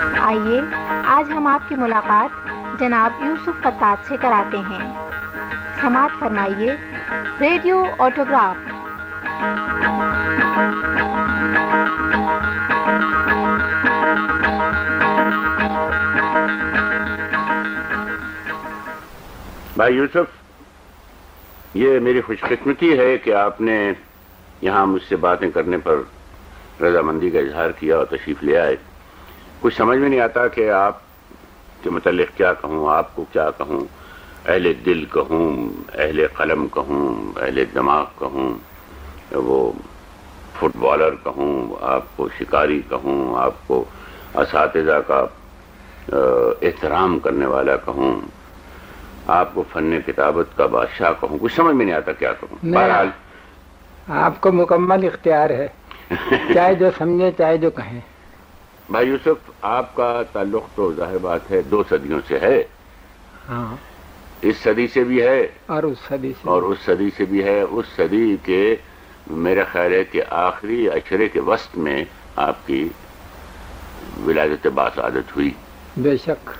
آئیے، آج ہم آپ کی ملاقات جناب یوسف فتاد سے کراتے ہیں۔ سماعت فرمائیے، ریڈیو آٹوگراف۔ بھائی یوسف، یہ میری خوش قسمتی ہے کہ آپ نے یہاں مجھ سے باتیں کرنے پر رضامندی کا اظہار کیا اور تشریف لے آئے۔ کچھ سمجھ میں نہیں آتا کہ آپ کے متعلق کیا کہوں آپ کو کیا کہوں؟ اہل دل کہوں اہل قلم کہوں اہل دماغ کہوں وہ فٹ بالر کہوں آپ کو شکاری کہوں آپ کو اساتذہ کا احترام کرنے والا کہوں آپ کو فن کتابت کا بادشاہ کہوں کچھ سمجھ میں نہیں آتا کیا کہوں۔ بہرحال آپ کو مکمل اختیار ہے چاہے جو سمجھے چاہے جو کہیں۔ بھائی یوسف آپ کا تعلق تو ظاہر بات ہے دو صدیوں سے ہے۔ ہاں۔ اس صدی سے بھی ہے۔ اور اس صدی سے اور اس صدی سے بھی ہے۔ اس صدی کے میرا خیال ہے کہ آخری اشرے کے وسط میں آپ کی ولادت باسعادت ہوئی۔ بے شک۔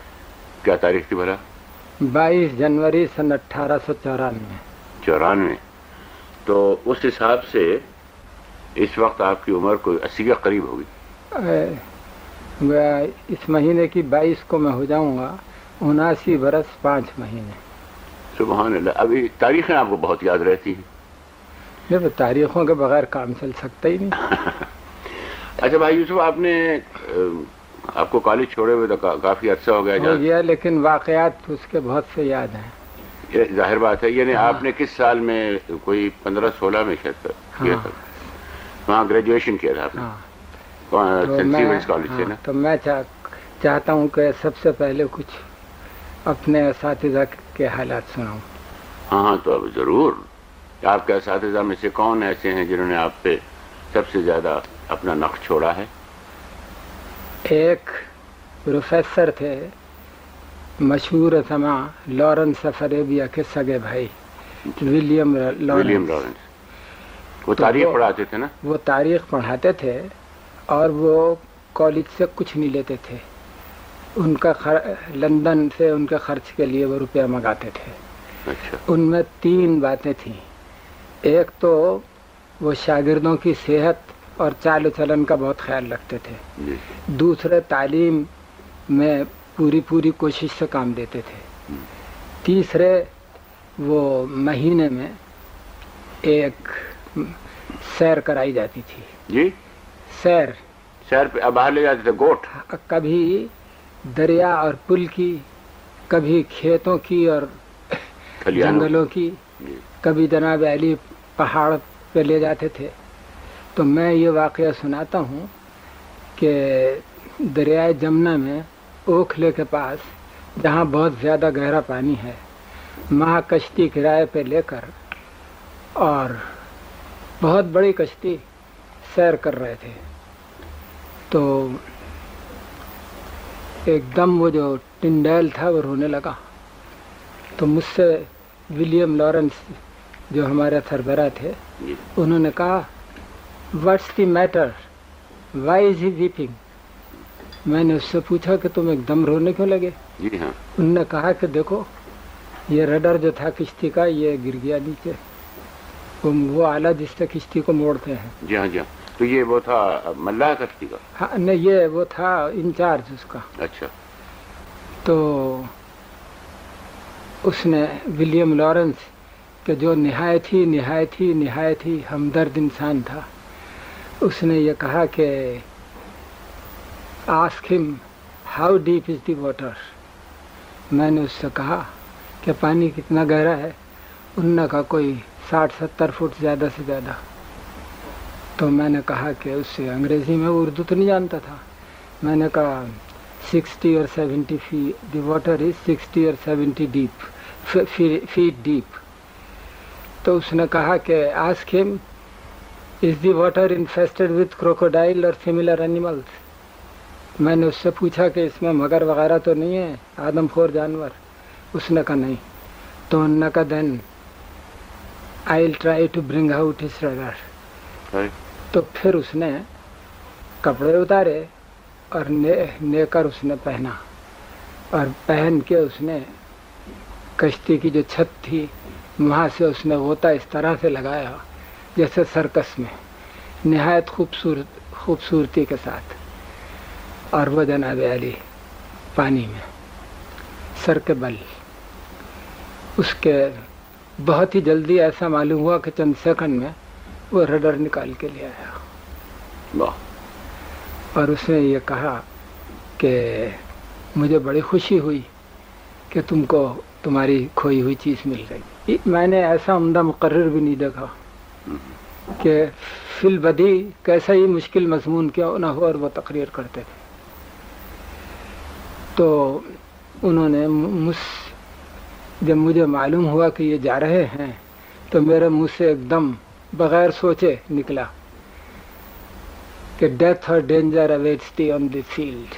کیا تاریخ تھی بھلا؟ بائیس جنوری سن اٹھارہ سو چورانوے۔ چورانوے۔ تو اس حساب سے اس وقت آپ کی عمر کوئی اسی کے قریب ہوگی۔ اس مہینے کی بائیس کو میں ہو جاؤں گا اناسی برس پانچ مہینے۔ سبحان اللہ ابھی تاریخیں آپ کو بہت یاد رہتی ہیں۔ نہیں تاریخوں کے بغیر کام چل سکتا ہی نہیں۔ اچھا بھائی یوسف آپ نے آپ کو کالج چھوڑے ہوئے تو کافی عرصہ ہو گیا ہو گیا لیکن واقعات اس کے بہت سے یاد ہیں۔ یہ ظاہر بات ہے یعنی آپ نے کس سال میں کوئی پندرہ سولہ میں شاید کیا تھا؟ وہاں گریجویشن کیا تھا آپ نے؟ کالج سے نا؟ تو میں چاہتا ہوں کہ سب سے پہلے کچھ اپنے اساتذہ کے حالات سناؤں۔ ہاں ہاں تو اب ضرور۔ آپ کے اساتذہ میں سے کون ایسے ہیں جنہوں نے آپ پہ سب سے زیادہ اپنا نقش چھوڑا ہے؟ ایک پروفیسر تھے مشہور سما لارنس فریبیا کے سگے بھائی ولیم ولیم لارنس۔ وہ تاریخ پڑھاتے تھے نا؟ وہ تاریخ پڑھاتے تھے اور وہ کالج سے کچھ نہیں لیتے تھے۔ ان کا لندن سے ان کے خرچ کے لیے وہ روپیہ منگاتے تھے۔ اچھا۔ ان میں تین باتیں تھیں۔ ایک تو وہ شاگردوں کی صحت اور چال و چلن کا بہت خیال رکھتے تھے۔ جی۔ دوسرے تعلیم میں پوری پوری کوشش سے کام دیتے تھے۔ تیسرے وہ مہینے میں ایک سیر کرائی جاتی تھی۔ جی۔ سیر۔ سیر پہ باہر لے جاتے تھے گوٹ۔ کبھی دریا اور پل کی کبھی کھیتوں کی اور جنگلوں کی۔ جی۔ کبھی جناب علی پہاڑ پہ لے جاتے تھے۔ تو میں یہ واقعہ سناتا ہوں کہ دریائے جمنا میں اوکھلے کے پاس جہاں بہت زیادہ گہرا پانی ہے وہاں کشتی کرائے پہ لے کر اور بہت بڑی کشتی سیر کر رہے تھے۔ تو ایک دم وہ جو ٹنڈیل تھا وہ رونے لگا۔ تو مجھ سے ولیم لارنس جو ہمارے سربراہ تھے انہوں نے کہا what's the matter why is he weeping میں نے اس سے پوچھا کہ تم ایک دم رونے کیوں لگے؟ جی ہاں۔ انہوں نے کہا کہ دیکھو یہ رڈر جو تھا کشتی کا یہ گر گیا نیچے۔ وہ آلہ جس سے کشتی کو موڑتے ہیں۔ جی ہاں جی ہاں۔ تو یہ وہ تھا ملا کشتی کا ہاں نہیں یہ وہ تھا انچارج اس کا۔ اچھا۔ تو اس نے ولیم لارنس کہ جو نہایت ہی نہایت ہی نہایت ہی ہمدرد انسان تھا اس نے یہ کہا کہ ask him how deep is the water میں نے اس سے کہا کہ پانی کتنا گہرا ہے نے کہا کوئی ساٹھ ستر فٹ زیادہ سے زیادہ۔ تو میں نے کہا کہ اس سے انگریزی میں اردو تو نہیں جانتا تھا۔ میں نے کہا سکسٹی اور seventy feet the water is sixty اور سیونٹی ڈیپ فیٹ ڈیپ تو اس نے کہا کہ آسک ہم is the water infested with crocodile اور سملر اینیملس میں نے اس سے پوچھا کہ اس میں مگر وغیرہ تو نہیں ہے، آدم خور جانور؟ اس نے کہا، نہیں۔ تو انہوں نے کہا then I will try to bring out his reader تو پھر اس نے کپڑے اتارے اور نے کر اس نے پہنا اور پہن کے اس نے کشتی کی جو چھت تھی وہاں سے اس نے غوطہ اس طرح سے لگایا جیسے سرکس میں، نہایت خوبصورت، خوبصورتی کے ساتھ۔ اور وہ جناب علی پانی میں، سر کے بل۔ اس کے بہت ہی جلدی ایسا معلوم ہوا کہ چند سیکنڈ میں وہ رڈر نکال کے لے آیا۔ اور اس نے یہ کہا کہ مجھے بڑی خوشی ہوئی کہ تم کو تمہاری کھوئی ہوئی چیز مل گئی۔ میں نے ایسا عمدہ مقرر بھی نہیں دیکھا کہ فل بدی کیسا ہی مشکل مضمون کیا نہ ہو اور وہ تقریر کرتے تھے۔ تو انہوں نے مجھ جب مجھے معلوم ہوا کہ یہ جا رہے ہیں تو میرے منہ سے ایک دم بغیر سوچے نکلا کہ ڈیتھ اور ڈینجر اویٹس دی آن دی فیلڈ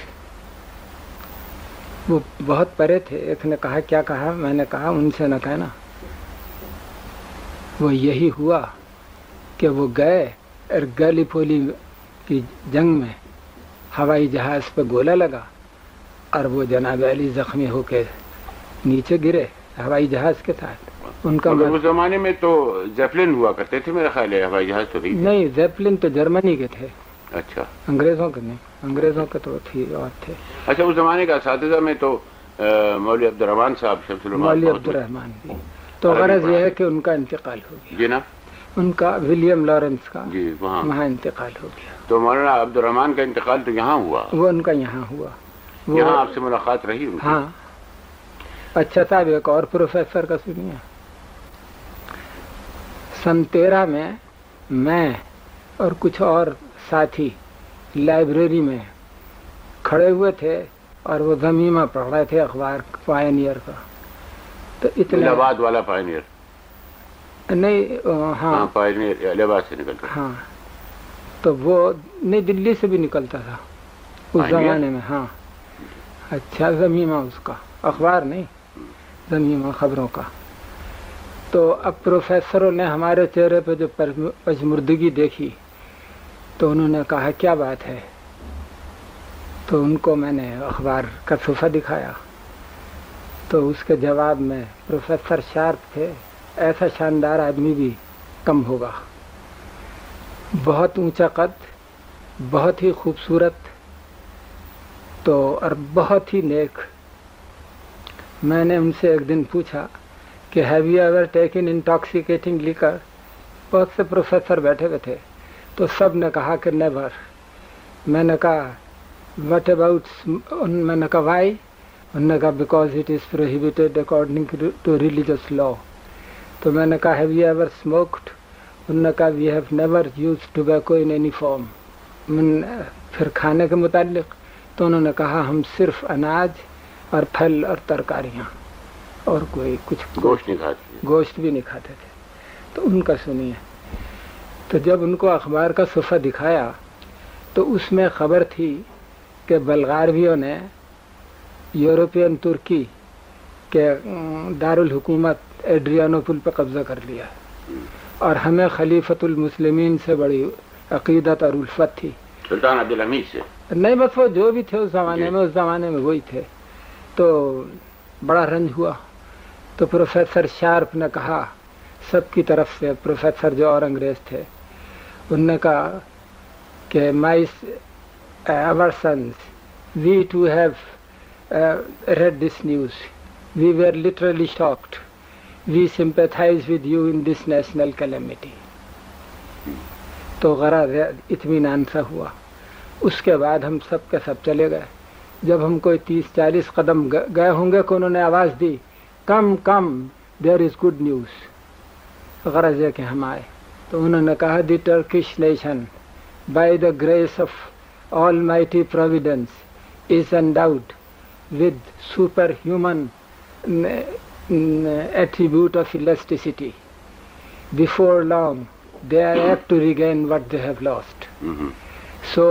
وہ بہت پرے تھے، ایک نے کہا، کیا کہا؟ میں نے کہا، ان سے نہ کہنا۔ وہ یہی ہوا کہ وہ گئے اور گلی پولی کی جنگ میں ہوائی جہاز پہ گولا لگا اور وہ جناب علی زخمی ہو کے نیچے گرے، ہوائی جہاز کے ساتھ۔ ان کا اس زمانے میں تو زیپلن ہوا کرتے تھے میرا خیال ہے ہوائی جہاز تو نہیں زیپلن تو جرمنی کے تھے۔ اچھا۔ انگریزوں کے نہیں انگریزوں کے تو تھی اور تھے۔ اچھا اس زمانے کا اساتذہ میں تو مولوی عبد الرحمان صاحب شمس مولوی عبد الرحمان بھی تو غرض یہ ہے کہ ان کا انتقال ہو گیا۔ جی نا؟ ان کا ولیم لارنس کا جی وہاں۔ وہاں انتقال ہو گیا۔ تو مولانا عبد الرحمان کا انتقال تو یہاں ہوا۔ وہ ان کا یہاں ہوا۔ یہاں آپ سے ملاقات رہی ہاں۔ اچھا صاحب ایک اور پروفیسر کا سنیے۔ سن تیرہ میں میں اور کچھ اور ساتھی لائبریری میں کھڑے ہوئے تھے اور وہ زمینہ پڑھ رہے تھے اخبار پائنیئر کا۔ تو اتنا آباد والا پائنیئر۔ نہیں ہاں۔ پائنیئر الہ آباد سے نکلتا۔ ہاں۔ تو وہ نہیں دلی سے بھی نکلتا تھا۔ اس زمانے میں ہاں۔ اچھا زمینہ اس کا۔ اخبار نہیں زمینہ خبروں کا۔ تو اب پروفیسروں نے ہمارے چہرے پہ جو پجمردگی دیکھی تو انہوں نے کہا، کیا بات ہے؟ تو ان کو میں نے اخبار کا صفحہ دکھایا۔ تو اس کے جواب میں پروفیسر شارپ تھے، ایسا شاندار آدمی بھی کم ہوگا۔ بہت اونچا قد، بہت ہی خوبصورت، تو اور بہت ہی نیک۔ میں نے ان سے ایک دن پوچھا کہ have you ever taken intoxicating liquor بہت سے پروفیسر بیٹھے ہوئے تھے۔ تو سب نے کہا کہ نیور میں نے کہا وٹ اباؤٹ میں نے کہا وائی انہوں نے کہا because it is prohibited according to religious law تو میں نے کہا ہیو یو ایور اسموکڈ انہوں نے کہا we have never use tobacco in any form پھر کھانے کے متعلق تو انہوں نے کہا، ہم صرف اناج اور پھل اور ترکاریاں۔ اور کوئی کچھ گوشت نہیں کھاتے گوشت بھی نہیں کھاتے تھے۔ تو ان کا سنیے۔ تو جب ان کو اخبار کا صفحہ دکھایا تو اس میں خبر تھی کہ بلغارویوں نے یورپین ترکی کے دارالحکومت ایڈریانوپل پہ قبضہ کر لیا۔ اور ہمیں خلیفت المسلمین سے بڑی عقیدت اور الفت تھی۔ سلطان عبدالحمید سے۔ نہیں بس وہ جو بھی تھے اس زمانے میں اس زمانے میں وہی تھے۔ تو بڑا رنج ہوا۔ تو پروفیسر شارپ نے کہا، سب کی طرف سے پروفیسر جو اور انگریز تھے، ان نے کہا کہ my our sons we to have read this news, we were literally shocked, we sympathize with you in this national calamity تو غرض اطمینان سا ہوا۔ اس کے بعد ہم سب کے سب چلے گئے۔ جب ہم کوئی تیس چالیس قدم گئے ہوں گے کہ انہوں نے آواز دی کم کم دیر از گڈ نیوز غرض ہے کہ ہم آئے۔ تو انہوں نے کہا the Turkish nation by the grace of all mighty providence is endowed with super human attribute of electricity before long they are apt to regain what they have lost so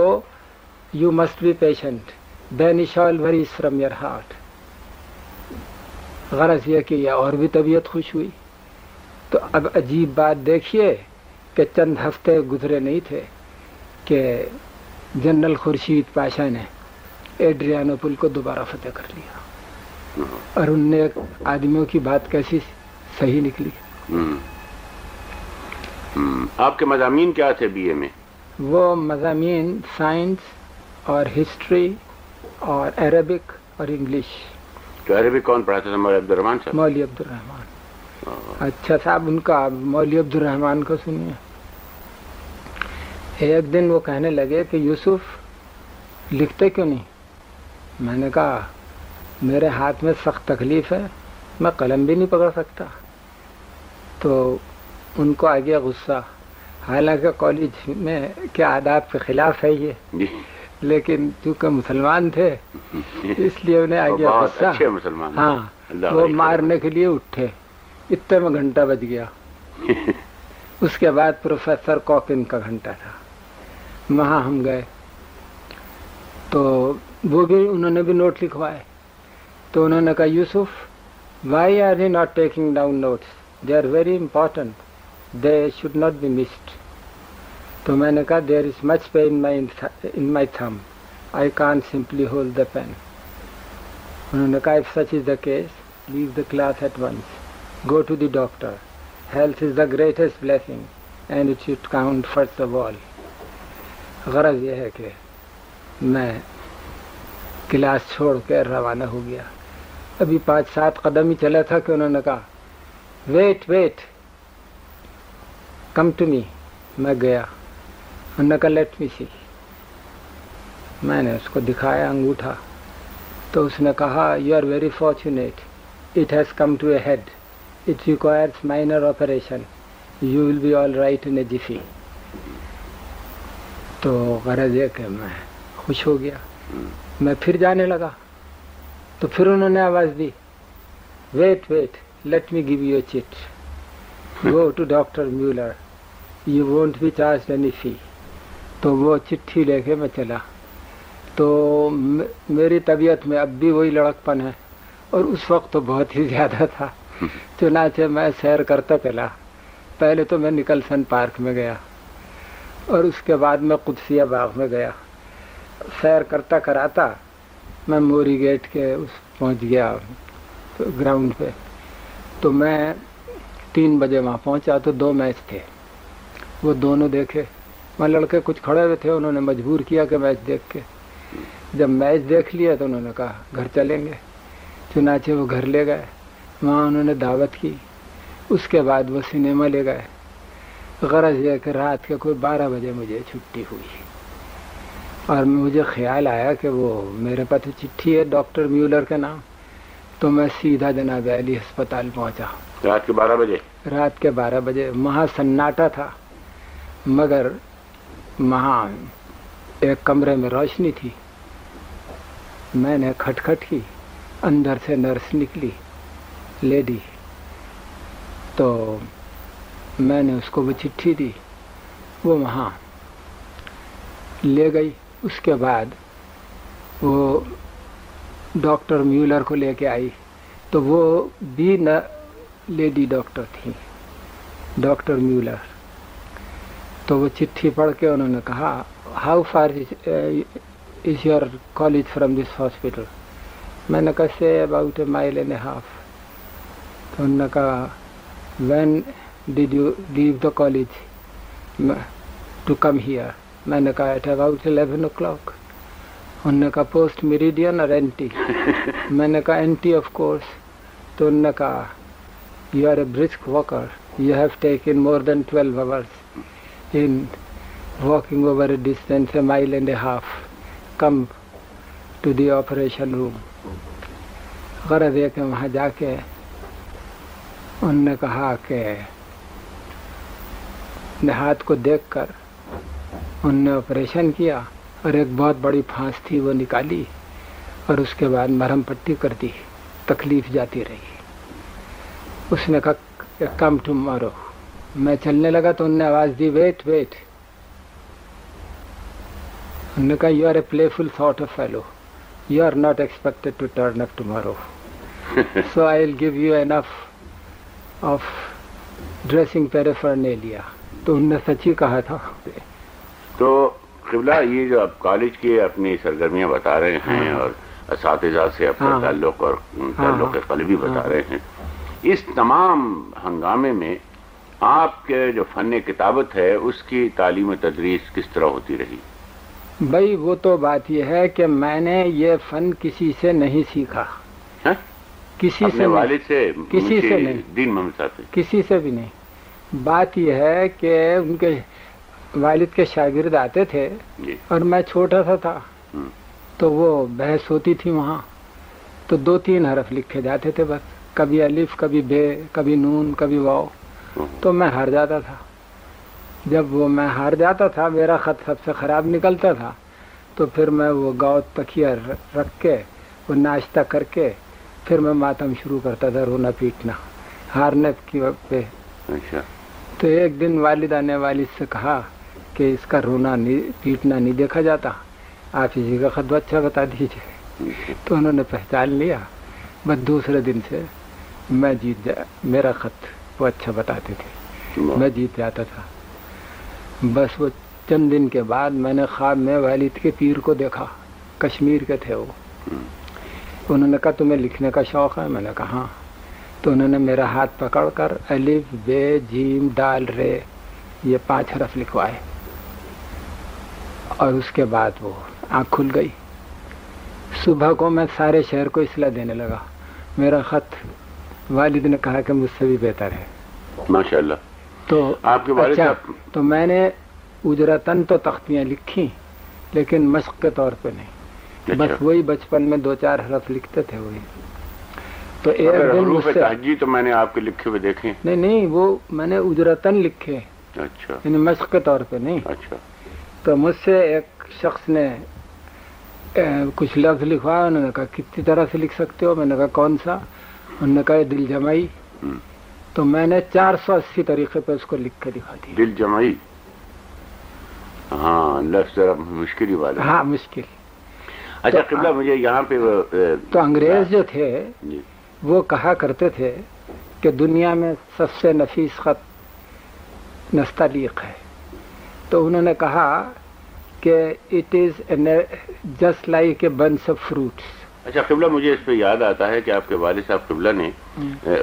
you must be patient diminish all worries from your heart غرض یہ کہ یہ اور بھی طبیعت خوش ہوئی۔ تو اب عجیب بات دیکھیے کہ چند ہفتے گزرے نہیں تھے کہ جنرل خورشید پاشا نے ایڈریانو پل کو دوبارہ فتح کر لیا۔ اور ان نے آدمیوں کی بات کیسی صحیح نکلی۔ آپ کے مضامین کیا تھے بی اے میں؟ وہ مضامین سائنس اور ہسٹری اور عربک اور انگلش۔ تو عربک کون پڑھاتا تھا مولوی عبد الرحمان صاحب؟ مولوی عبد الرحمان اچھا صاحب ان کا مولوی عبد الرحمان کو سنیے۔ ایک دن وہ کہنے لگے کہ یوسف لکھتے کیوں نہیں؟ میں نے کہا میرے ہاتھ میں سخت تکلیف ہے میں قلم بھی نہیں پکڑ سکتا۔ تو ان کو آ گیا غصہ۔ حالانکہ کالج میں کیا آداب کے خلاف ہے یہ؟ جی۔ لیکن چونکہ مسلمان تھے اس لیے انہیں آ گیا غصہ۔ مسلمان ہاں وہ مارنے کے لیے اٹھے۔ اتنے میں گھنٹہ بج گیا۔ اس کے بعد پروفیسر کوکن کا گھنٹہ تھا۔ وہاں ہم گئے۔ تو وہ بھی انہوں نے بھی نوٹ لکھوائے۔ تو انہوں نے کہا Yusuf why are you not taking down notes they are very important they should not be missed تو میں نے کہا دیر از مچ پین ان مائی تھم آئی کان سمپلی ہولڈ دا پین انہوں نے کہا if such is the case leave the class at once go to the doctor health is the greatest blessing and it should count first of all غرض یہ ہے کہ میں class چھوڑ کے روانہ ہو گیا۔ ابھی پانچ سات قدم ہی چلا تھا کہ انہوں نے کہا wait wait come to me میں گیا۔ نے کہا لیٹ می سی۔ میں نے اس کو دکھایا، انگوٹھا۔ تو اس نے کہا you are very fortunate it has come to a head it requires minor operation you will be all right in a jiffy تو غرض یہ کہ میں خوش ہو گیا۔ میں پھر جانے لگا۔ تو پھر انہوں نے آواز دی wait wait let me give you chit go to doctor Mueller you won't be charge any fee تو وہ چٹھی لے کے میں چلا۔ تو میری طبیعت میں اب بھی وہی لڑکپن ہے اور اس وقت تو بہت ہی زیادہ تھا۔ چنانچہ میں سیر کرتا چلا۔ پہلے تو میں نکلسن پارک میں گیا اور اس کے بعد میں قدسیہ باغ میں گیا۔ سیر کرتا کراتا میں موری گیٹ کے اس پہنچ گیا گراؤنڈ پہ۔ تو میں تین بجے وہاں پہنچا تو دو میچ تھے۔ وہ دونوں دیکھے۔ وہاں لڑکے کچھ کھڑے ہوئے تھے انہوں نے مجبور کیا کہ میچ دیکھ کے۔ جب میچ دیکھ لیا تو انہوں نے کہا گھر چلیں گے۔ چنانچہ وہ گھر لے گئے۔ وہاں انہوں نے دعوت کی۔ اس کے بعد وہ سنیما لے گئے۔ غرض یہ کہ رات کے کوئی بارہ بجے مجھے چھٹی ہوئی۔ اور مجھے خیال آیا کہ وہ میرے پاس چٹھی ہے ڈاکٹر میولر کے نام۔ تو میں سیدھا جناب علی ہسپتال پہنچا۔ رات کے بارہ بجے؟ رات کے بارہ بجے۔ وہاں سناٹا تھا مگر وہاں ایک کمرے میں روشنی تھی۔ میں نے کھٹکھٹ کی اندر سے نرس نکلی، لیڈی۔ تو میں نے اس کو وہ چٹھی دی، وہ وہاں لے گئی، اس کے بعد وہ ڈاکٹر میولر کو لے کے آئی۔ تو وہ بھی نہ لیڈی ڈاکٹر تھی ڈاکٹر میولر۔ تو وہ چٹھی پڑھ کے انہوں نے کہا how far is your college from this hospital میں نے کہا سے about a mile and a half تو انہوں نے کہا when did you leave the college to come here میں نے کہا at about eleven o'clock انہوں نے کہا پوسٹ میریڈین اور این ٹی میں نے کہا این ٹی آف کورس تو انہوں نے کہا you are a brisk walker you have taken more than twelve hours in walking over a distance a mile and a half come to the operation room غرض ہے کہ وہاں جا کے انہوں نے کہا کہ ہاتھ کو دیکھ کر انہوں نے آپریشن کیا اور ایک بہت بڑی پھانس تھی وہ نکالی اور اس کے بعد مرہم پٹی کر دی تکلیف جاتی رہی اس نے کہا کم ٹو مارو میں چلنے لگا تو انہوں نے آواز دی ویٹ ویٹ انہوں نے کہا you are a playful thought of fellow you are not expected to turn up tomorrow so I will give you enough of dressing paraphernalia تو انہوں نے سچ ہی کہا تھا تو قبلہ یہ جو آپ کالج کی اپنی سرگرمیاں بتا رہے ہیں ہاں۔ اور اساتذہ سے اپنا ہاں۔ تعلق اور تعلق ہاں۔ قلبی بتا۔ رہے ہیں اس تمام ہنگامے میں آپ کے جو فن کتابت ہے اس کی تعلیم و تدریس کس طرح ہوتی رہی؟ بھائی وہ تو بات یہ ہے کہ میں نے یہ فن کسی سے نہیں سیکھا۔ ہاں؟ کسی سے والد سے کسی سے نہیں۔ دین صاحب کسی سے بھی نہیں۔ بات یہ ہے کہ ان کے والد کے شاگرد آتے تھے جی۔ اور میں چھوٹا سا تھا۔ تو وہ بحث ہوتی تھی وہاں۔ تو دو تین حرف لکھے جاتے تھے بس۔ کبھی الف کبھی بے کبھی نون کبھی واؤ تو میں ہار جاتا تھا۔ جب وہ میں ہار جاتا تھا میرا خط سب سے خراب نکلتا تھا۔ تو پھر میں وہ گاؤ تکیا رکھ کے وہ ناشتہ کر کے پھر میں ماتم شروع کرتا تھا رونا پیٹنا ہارنے کی وقت پہ۔ اچھا۔ تو ایک دن والدہ نے والد سے کہا کہ اس کا رونا نہیں پیٹنا نہیں دیکھا جاتا۔ آپ اسی کا خط اچھا بتا دیجیے تو انہوں نے پہچان لیا۔ بس دوسرے دن سے میں جیت جا میرا خط وہ اچھا بتاتے تھے۔ میں جیت جاتا تھا۔ بس وہ چند دن کے بعد میں نے خواب میں والد کے پیر کو دیکھا۔ کشمیر کے تھے وہ۔ انہوں نے کہا تمہیں لکھنے کا شوق ہے؟ میں نے کہا ہاں۔ تو انہوں نے میرا ہاتھ پکڑ کر الف بے جیم ڈال رے یہ پانچ حرف لکھوائے۔ اور اس کے بعد وہ آنکھ کھل گئی۔ صبح کو میں سارے شہر کو اصلاح دینے لگا۔ میرا خط والد نے کہا کہ مجھ سے بھی بہتر ہے۔ ماشاء اللہ تو آپ کے والد اچھا تو میں نے اجرتن تو تختیاں لکھی لیکن مشق کے طور پہ نہیں۔ اچھا۔ بس وہی بچپن میں دو چار حرف لکھتے تھے وہی۔ تو ایک دن حروف تو میں نے آپ کے لکھے ہوئے دیکھے۔ ہیں نہیں نہیں وہ میں نے اجرتن لکھے۔ اچھا۔ یعنی مشق کے طور پہ نہیں۔ اچھا۔ تو مجھ سے ایک شخص نے کچھ لفظ لکھوایا انہوں نے کہا کتنی طرح سے لکھ سکتے ہو؟ میں نے کہا کون سا؟ انہوں نے کہا دل جمائی۔ تو میں نے چار سو اسی طریقے پہ اس کو لکھ کے دکھا دیا۔ دل جمعی۔ ہاں لفظ ذرا مشکل ہی والا۔ ہاں مشکل۔ اچھا قبلہ مجھے یہاں پہ تو انگریز جو تھے جی۔ وہ کہا کرتے تھے کہ دنیا میں سب سے نفیس خط نستعلیق ہے۔ تو انہوں نے کہا کہ it is just like a bunch of fruits اچھا قبلہ مجھے اس پہ یاد آتا ہے کہ آپ کے والد صاحب قبلہ نے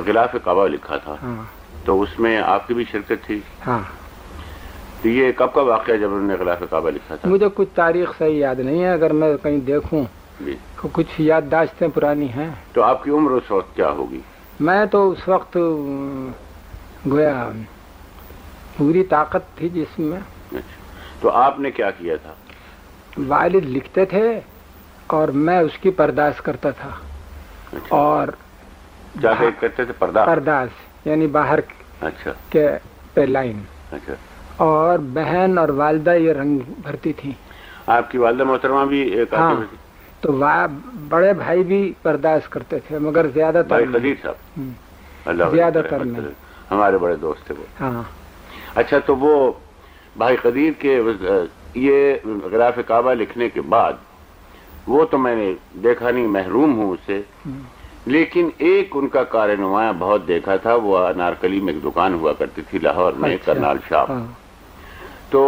غلاف کعبہ لکھا تھا۔ ہاں۔ تو اس میں آپ کی بھی شرکت تھی؟ ہاں۔ تو یہ کب کا واقعہ جب انہوں نے غلاف کعبہ لکھا تھا؟ مجھے کچھ تاریخ صحیح یاد نہیں ہے اگر میں کہیں دیکھوں جی۔ کچھ یادداشتیں پرانی ہیں۔ تو آپ کی عمر اس وقت کیا ہوگی؟ میں تو اس وقت گویا پوری طاقت تھی جس میں۔ اچھا۔ تو آپ نے کیا کیا تھا؟ والد لکھتے تھے اور میں اس کی پرداز کرتا تھا۔ اچھا۔ اور کرتے تھے پردہ پرداز یعنی باہر اچھا۔ کے پہ لائن۔ اچھا۔ اور بہن اور والدہ یہ رنگ بھرتی تھی آپ کی والدہ محترمہ بھی ہاں۔ تو بڑے بھائی بھی پرداز کرتے تھے مگر زیادہ تر زیادہ تر۔ ہمارے بڑے دوست تھے وہ۔ ہاں۔ اچھا تو وہ بھائی قدیر کے یہ غلاف کعبہ لکھنے کے بعد وہ تو میں نے دیکھا نہیں محروم ہوں اس سے۔ لیکن ایک ان کا کار نمایاں بہت دیکھا تھا وہ انارکلی میں ایک دکان ہوا کرتی تھی لاہور میں اچھا، کرنال شاپ ہاں، تو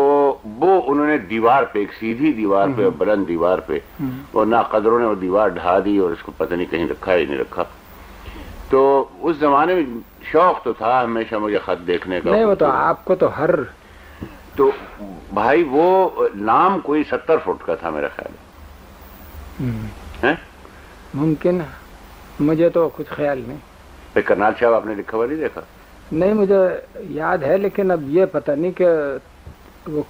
وہ انہوں نے دیوار پہ ایک سیدھی دیوار پہ بلند دیوار پہ ہم، اور نہ قدروں نے وہ دیوار ڈھا دی اور اس کو پتہ نہیں کہیں رکھا یا نہیں رکھا۔ تو اس زمانے میں شوق تو تھا ہمیشہ مجھے خط دیکھنے کا۔ نہیں وہ تو آپ کو تو ہر تو بھائی وہ نام کوئی ستر فٹ کا تھا میرا خیال۔ ممکن ہے۔ مجھے تو کچھ خیال نہیں۔ کرنال صاحب آپ نے لکھا ہوا نہیں دیکھا؟ نہیں مجھے یاد ہے لیکن اب یہ پتہ نہیں کہ وہ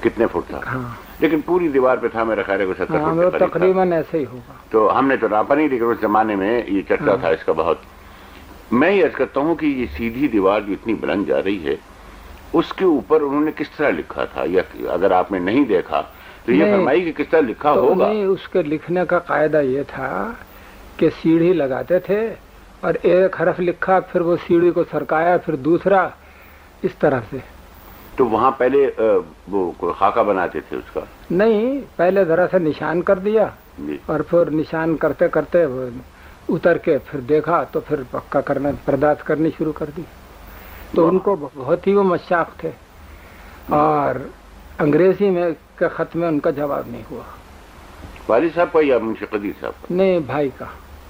کتنے فٹ تھا۔ ہاں۔ لیکن پوری دیوار پہ تھا میرا خیال ہے ستر ہاں تقریباً ایسے ہی ہوگا تو ہم نے تو ناپا نہیں لیکن اس زمانے میں یہ چرچا ہاں۔ تھا اس کا بہت۔ میں یہ عرض کرتا ہوں کہ یہ سیدھی دیوار جو اتنی بلند جا رہی ہے اس کے اوپر انہوں نے کس طرح لکھا تھا؟ یا اگر آپ نے نہیں دیکھا تو یہ۔ فرمائی کہ کس طرح لکھا ہوگا؟ نہیں اس کے لکھنے کا قاعدہ یہ تھا کہ سیڑھی لگاتے تھے اور ایک حرف لکھا پھر وہ سیڑھی کو سرکایا پھر دوسرا اس طرح سے۔ تو وہاں پہلے وہ خاکہ بناتے تھے اس کا؟ نہیں پہلے ذرا سا نشان کر دیا جی۔ اور پھر نشان کرتے کرتے اتر کے پھر دیکھا تو پھر پکا کرنا پرداز کرنی شروع کر دی۔ تو ان کو بہت ہی وہ مشاق تھے۔ اور انگریزی میں کے خط میں ان کا جواب نہیں ہوا۔ والد صاحب کا یا منشی قدیر صاحب کا؟ نہیں بھائی کا۔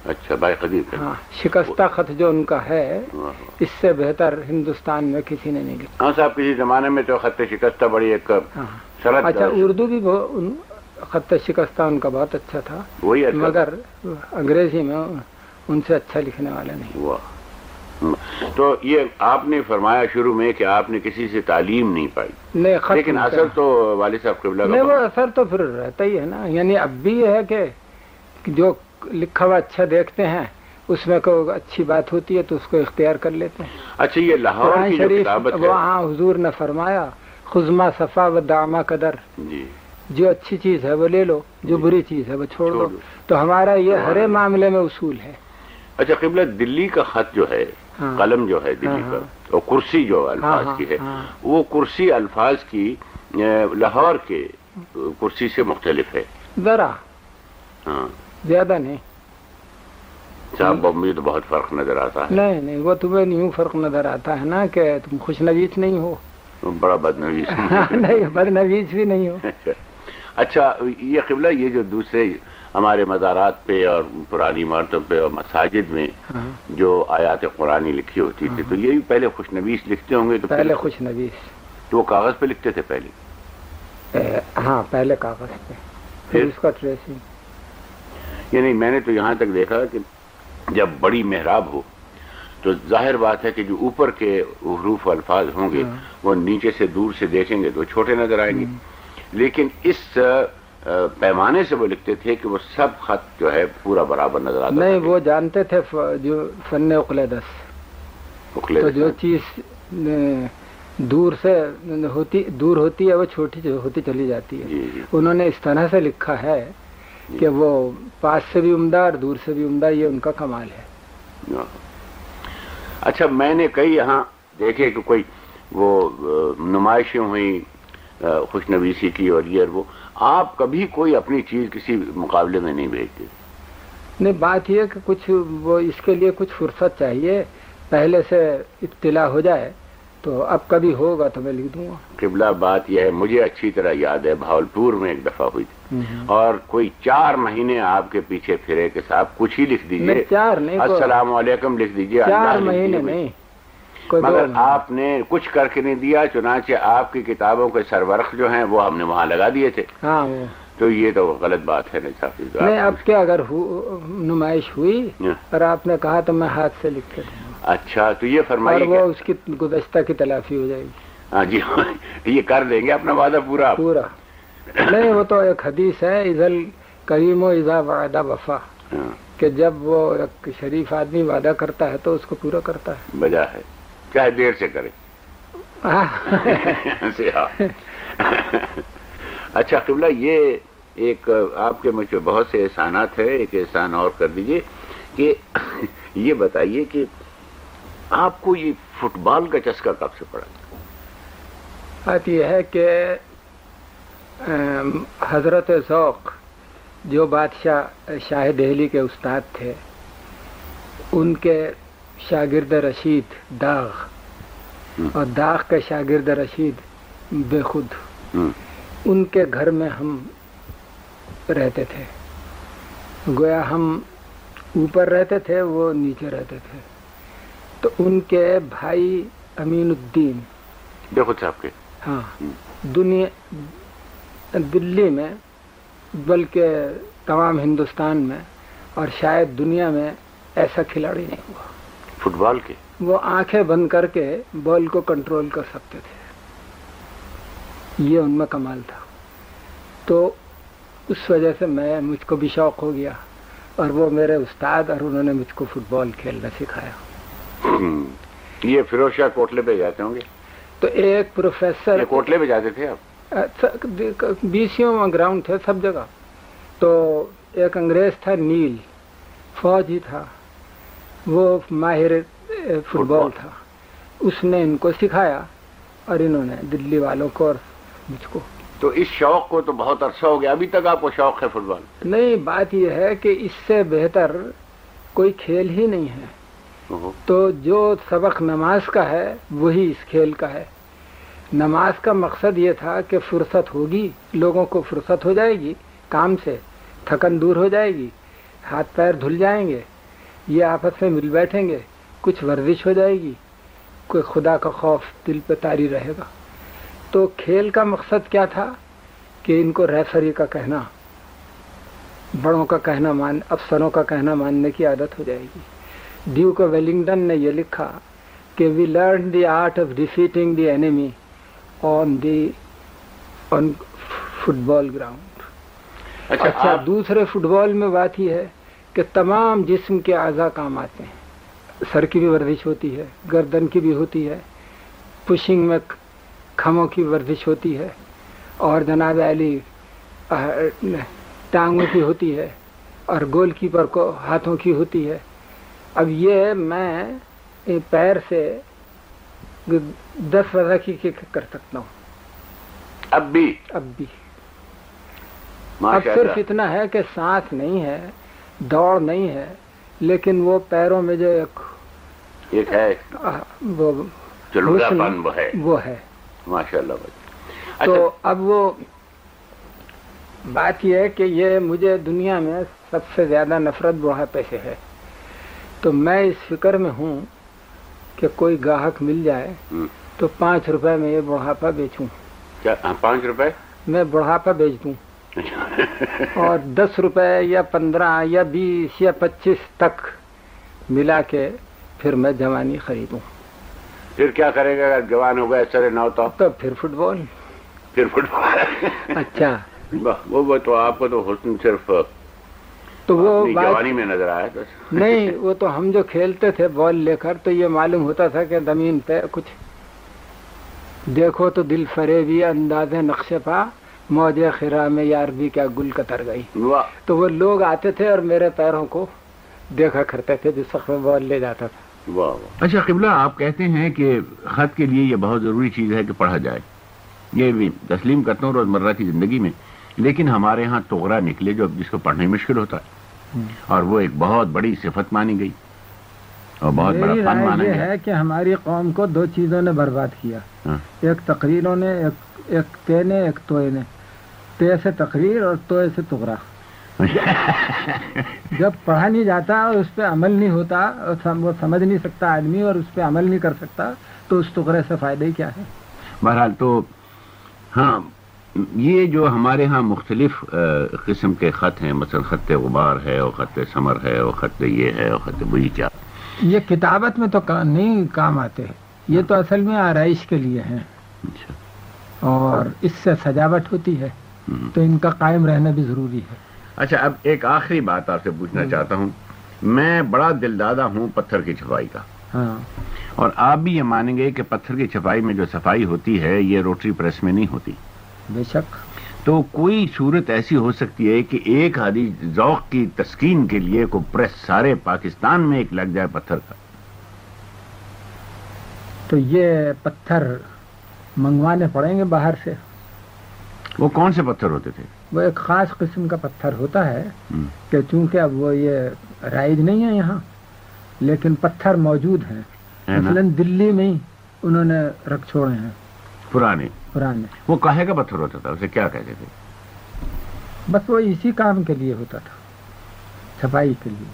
اچھا بھائی قدیر کا۔ ہاں شکستہ خط جو ان کا ہے ہاں۔ اس سے بہتر ہندوستان میں کسی نے نہیں لکھا۔ ہاں صاحب کسی زمانے میں تو خط شکستہ بڑی ایک ہاں۔ اچھا اردو بھی خط شکستہ ان کا بہت اچھا تھا وہی اچھا۔ مگر انگریزی میں ان سے اچھا لکھنے والا نہیں۔ ہوا تو یہ آپ نے فرمایا شروع میں کہ آپ نے کسی سے تعلیم نہیں پائی۔ لیکن اثر تو والد صاحب قبلہ نہیں وہ اثر تو پھر رہتا ہی ہے نا۔ یعنی اب بھی یہ ہے کہ جو لکھا ہوا اچھا دیکھتے ہیں اس میں کوئی اچھی بات ہوتی ہے تو اس کو اختیار کر لیتے ہیں۔ اچھا یہ لاہور کی جو شریف کتابت ہے۔ وہاں حضور نے فرمایا خزما صفا و داما قدر۔ جی۔ جو اچھی چیز ہے وہ لے لو جو بری چیز ہے وہ چھوڑ دو۔ تو ہمارا یہ ہر معاملے میں اصول ہے۔ اچھا قبلہ دلی کا خط جو ہے۔ قلم جو ہے دلی ہاں، کا ہاں۔ اور کرسی جو الفاظ ہاں، کی ہے۔ ہاں۔ وہ کرسی الفاظ کی لاہور کے کرسی سے مختلف ہے۔ ذرا۔ ہاں۔ زیادہ نہیں۔ صاحب بمبئی تو بہت فرق نظر آتا ہے۔ نہیں نہیں وہ تمہیں یوں فرق نظر آتا ہے نا کہ تم خوش نویس نہیں ہو۔ بڑا بدنویس نہیں بد نویس بھی نہیں ہو۔ اچھا یہ قبلہ یہ جو دوسرے ہمارے مزارات پہ اور پرانی عمارتوں پہ اور مساجد میں ہاں، جو آیات قرآنی لکھی ہوتی تھی۔ تو یہ بھی پہلے خوش نویس لکھتے ہوں گے تو پہلے خوش نویس۔ تو وہ کاغذ پہ لکھتے تھے پہلے؟ ہاں پہلے کاغذ پہ۔ پھر؟ اس کا ٹریسنگ۔ یعنی میں نے تو یہاں تک دیکھا کہ جب بڑی محراب ہو تو ظاہر بات ہے کہ جو اوپر کے حروف و الفاظ ہوں گے ہاں۔ وہ نیچے سے دور سے دیکھیں گے تو چھوٹے نظر آئیں گے۔ لیکن اس پیمانے سے وہ لکھتے تھے کہ وہ سب خط جو ہے پورا برابر نظر آتا نہیں وہ جانتے تھے جو فن اقلیدس۔ تو جو چیز اے، دور سے ہوتی دور ہوتی ہے وہ چھوٹی ہوتی چلی جاتی ہے۔ جی جی۔ انہوں نے اس طرح سے لکھا ہے کہ وہ پاس سے بھی عمدہ اور دور سے بھی عمدہ یہ ان کا کمال ہے۔ ہاں۔ اچھا میں نے کئی یہاں دیکھے کہ کوئی وہ نمائشیں ہوئیں خوش نویسی کی اور یہ اور وہ۔ آپ کبھی کوئی اپنی چیز کسی مقابلے میں نہیں بھیجتے۔ نہیں بات یہ کہ کچھ وہ اس کے لیے کچھ فرصت چاہیے پہلے سے اطلاع ہو جائے تو اب کبھی ہوگا تو میں لکھ دوں گا۔ قبلہ بات یہ ہے مجھے اچھی طرح یاد ہے بھاولپور میں ایک دفعہ ہوئی تھی۔ اور کوئی چار مہینے آپ کے پیچھے پھرے کہ صاحب کچھ ہی لکھ کوئی- السلام علیکم لکھ دیجیے چار مہینے۔ نہیں۔ مگر۔ آپ نے کچھ کر کے نہیں دیا چنانچہ آپ کی کتابوں کے سرورق جو ہیں وہ ہم نے وہاں لگا دیے تھے۔ ہاں تو یہ تو غلط بات ہے نہیں اب کیا اگر نمائش ہوئی ہاں۔ اور آپ نے کہا تو میں ہاتھ سے لکھ گا اچھا تو یہ فرمائیے وہ اس کی گزشتہ کی تلافی ہو جائے گی۔ ہاں جی یہ کر دیں گے اپنا وعدہ پورا۔ پورا۔ نہیں وہ تو ایک حدیث ہے ازل کریم و ازا وعدہ وفا۔ ہاں، کہ جب وہ ایک شریف آدمی وعدہ کرتا ہے تو اس کو پورا کرتا ہے۔ بجا ہے۔ چاہے دیر سے کرے۔ اچھا قبلہ یہ ایک آپ کے مجھ پہ بہت سے احسانات ہے ایک احسان اور کر دیجیے کہ یہ بتائیے کہ آپ کو یہ فٹ بال کا چسکا کب سے پڑا بات یہ ہے کہ حضرت ذوق جو بادشاہ شاہ دہلی کے استاد تھے ان کے شاگرد رشید داغ۔ اور داغ کے شاگرد رشید بے خود. ان کے گھر میں ہم رہتے تھے. گویا ہم اوپر رہتے تھے وہ نیچے رہتے تھے. تو ان کے بھائی امین الدین. بے خود صاحب کے. ہاں. دنیا دلی میں بلکہ تمام ہندوستان میں اور شاید دنیا میں ایسا کھلاڑی نہیں ہوا. فٹ بال کے۔ وہ آنکھیں بند کر کے بال کو کنٹرول کر سکتے تھے۔ یہ ان میں کمال تھا۔ تو اس وجہ سے میں مجھ کو بھی شوق ہو گیا اور وہ میرے استاد اور انہوں نے مجھ کو فٹ بال کھیلنا سکھایا۔ یہ فیروز شاہ کوٹلے پہ جاتے ہوں گے؟ تو ایک پروفیسر کوٹلے پہ جاتے تھے آپ؟ بیسیوں گراؤنڈ تھے سب جگہ۔ تو ایک انگریز تھا نیل فوجی تھا۔ وہ ماہر فٹ بال تھا۔ اس نے ان کو سکھایا اور انہوں نے دلی والوں کو اور مجھ کو۔ تو اس شوق کو تو بہت عرصہ ہو گیا ابھی تک آپ کو شوق ہے فٹ بال نہیں بات یہ ہے کہ اس سے بہتر کوئی کھیل ہی نہیں ہے۔ اوہو، تو جو سبق نماز کا ہے وہی اس کھیل کا ہے۔ نماز کا مقصد یہ تھا کہ فرصت ہوگی لوگوں کو فرصت ہو جائے گی کام سے تھکن دور ہو جائے گی ہاتھ پیر دھل جائیں گے۔ یہ آپس میں مل بیٹھیں گے کچھ ورزش ہو جائے گی کوئی خدا کا خوف دل پہ تاری رہے گا۔ تو کھیل کا مقصد کیا تھا؟ کہ ان کو ریفری کا کہنا بڑوں کا کہنا مان افسروں کا کہنا ماننے کی عادت ہو جائے گی۔ ڈیو کو ویلنگٹن نے یہ لکھا کہ we learn the art of defeating the enemy on the on football ground اچھا اچھا دوسرے فٹ بال میں بات یہ ہے کہ تمام جسم کے اعضاء کام آتے ہیں۔ سر کی بھی ورزش ہوتی ہے گردن کی بھی ہوتی ہے پشنگ میں کھموں کی ورزش ہوتی ہے اور جناب علی ٹانگوں کی ہوتی ہے اور گول کیپر کو ہاتھوں کی ہوتی ہے۔ اب یہ میں پیر سے دس وزا کی کک کر سکتا ہوں۔ اب بھی؟ اب بھی۔ اب صرف اتنا ہے کہ سانس نہیں ہے۔ دوڑ نہیں ہے لیکن وہ پیروں میں جو ایک ایک ہے۔ وہ ہے۔ وہ ہے۔ ماشاء اللہ تو اچھا۔ اب وہ بات یہ ہے کہ یہ مجھے دنیا میں سب سے زیادہ نفرت بڑھاپے سے ہے۔ تو میں اس فکر میں ہوں کہ کوئی گاہک مل جائے تو پانچ روپے میں یہ بڑھاپا بیچوں۔ ہاں، پانچ روپے؟ میں بڑھاپا بیچ دوں۔ اور دس روپے یا پندرہ یا بیس یا پچیس تک ملا کے پھر میں جوانی خریدوں۔ پھر کیا کرے گا اگر جوان ہو گئے سر نو تو؟ تو پھر فٹ بال پھر فٹ بال اچھا وہ تو آپ کو تو حسن صرف تو وہ جوانی میں نظر آیا نہیں وہ تو ہم جو کھیلتے تھے بال لے کر تو یہ معلوم ہوتا تھا کہ زمین پہ کچھ دیکھو تو دل فریبی انداز نقش پا۔ موج خرا میں یار بھی کیا گل کتر گئی۔ تو وہ لوگ آتے تھے اور میرے پیروں کو دیکھا کرتے تھے جس وقت میں بال لے جاتا تھا۔ اچھا قبلہ آپ کہتے ہیں کہ خط کے لیے یہ بہت ضروری چیز ہے کہ پڑھا جائے۔ یہ بھی تسلیم کرتا ہوں روزمرہ کی زندگی میں۔ لیکن ہمارے ہاں توغرا نکلے جو جس کو پڑھنا ہی مشکل ہوتا ہے۔ اور وہ ایک بہت بڑی صفت مانی گئی۔ اور بہت بڑا فن مانا یہ ہے کہ ہماری قوم کو دو چیزوں نے برباد کیا۔ ہاں۔ ایک تقریروں نے ایک ایک تے نے ایک توئے نے۔ سے تقریر اور توئے سے تغرا جب پڑھا نہیں جاتا اور اس پہ عمل نہیں ہوتا اور وہ سمجھ نہیں سکتا آدمی اور اس پہ عمل نہیں کر سکتا تو اس تغرے سے فائدہ ہی کیا ہے؟ بہرحال تو ہاں یہ جو ہمارے ہاں مختلف قسم کے خط ہیں مثلا خط غبار ہے اور خط سمر ہے اور خط یہ ہے اور خط وہی کیا۔ یہ کتابت میں تو نہیں کام آتے یہ تو اصل میں آرائش کے لیے ہیں۔ اچھا۔ اور اس سے سجاوٹ ہوتی ہے۔ تو ان کا قائم رہنا بھی ضروری ہے۔ اچھا اب ایک آخری بات آپ سے پوچھنا چاہتا ہوں۔ میں بڑا دل دادا ہوں پتھر کی چھپائی کا۔ ہاں۔ اور آپ بھی یہ مانیں گے کہ پتھر کی چھپائی میں جو صفائی ہوتی ہے یہ روٹری پریس میں نہیں ہوتی۔ بے شک۔ تو کوئی صورت ایسی ہو سکتی ہے کہ ایک آدھی ذوق کی تسکین کے لیے کو پریس سارے پاکستان میں ایک لگ جائے پتھر کا۔ تو یہ پتھر منگوانے پڑیں گے باہر سے؟ وہ کون سے پتھر ہوتے تھے؟ وہ ایک خاص قسم کا پتھر ہوتا ہے۔ کہ چونکہ اب وہ یہ رائج نہیں ہے یہاں لیکن پتھر موجود ہیں؟ مثلا دلی میں انہوں نے رکھ چھوڑے ہیں۔ پرانے؟ پرانے۔ وہ کہے کا پتھر ہوتا تھا؟ اسے کیا کہتے تھے؟ بس وہ اسی کام کے لیے ہوتا تھا چھپائی کے لیے۔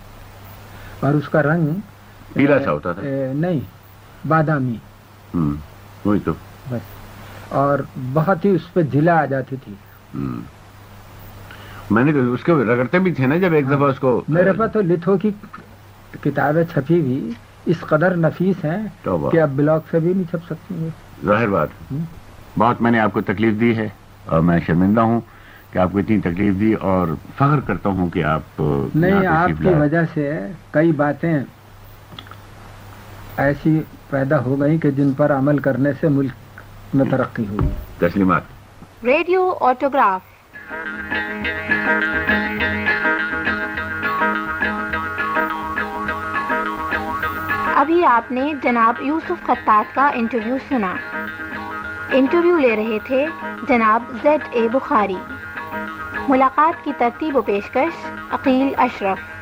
اور اس کا رنگ پیلا سا ہوتا تھا؟ نہیں بادامی۔ وہی تو۔ اور بہت ہی اس پہ جلا آ جاتی تھی۔ میں نے اس کو رگڑتے بھی تھے نا جب ایک دفعہ اس کو میرے پاس تو لتھو کی کتابیں چھپی ہوئی اس قدر نفیس ہیں۔ کہ اب بلاک سے بھی نہیں چھپ سکتی ہیں ظاہر بات۔ بہت میں نے آپ کو تکلیف دی ہے اور میں شرمندہ ہوں کہ آپ کو اتنی تکلیف دی اور فخر کرتا ہوں کہ آپ نہیں آپ کی۔ وجہ سے کئی باتیں ایسی پیدا ہو گئی کہ جن پر عمل کرنے سے ملک میں ترقی ہوئی۔ تسلیمات۔ Radio autograph. ابھی آپ نے جناب یوسف خطاط کا انٹرویو سنا۔ انٹرویو لے رہے تھے جناب زیڈ اے بخاری۔ ملاقات کی ترتیب و پیشکش عقیل اشرف۔